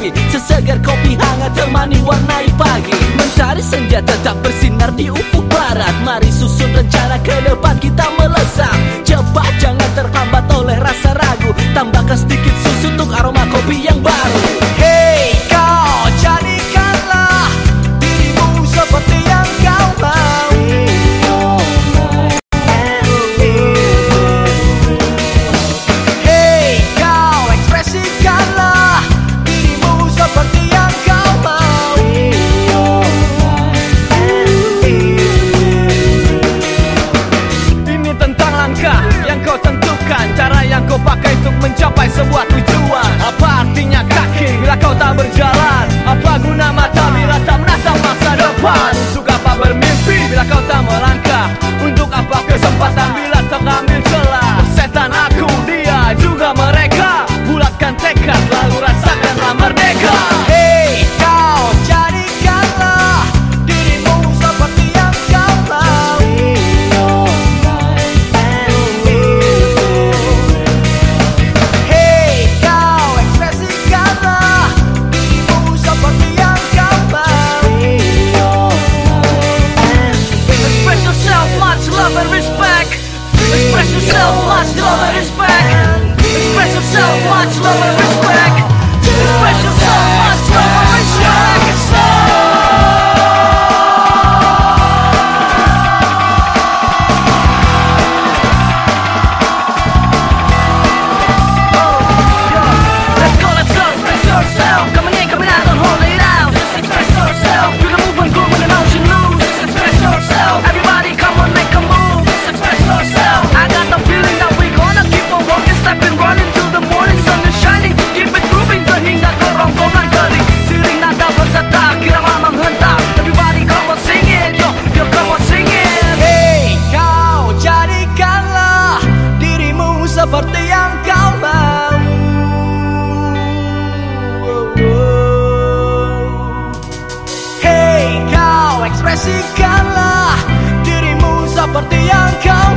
kopi Sesegar kopi hangat temani warnai pagi. Mencari senjata tak bersinar di ufuk langkah yang kau tentukan Cara yang kau pakai untuk mencapai sebuah Kasihkanlah dirimu seperti yang kau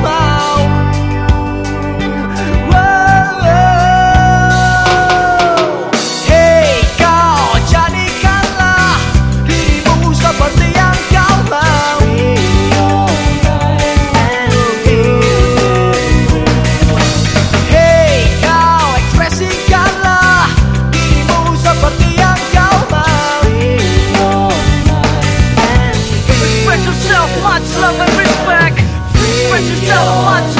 much love and respect. Spread yourself much.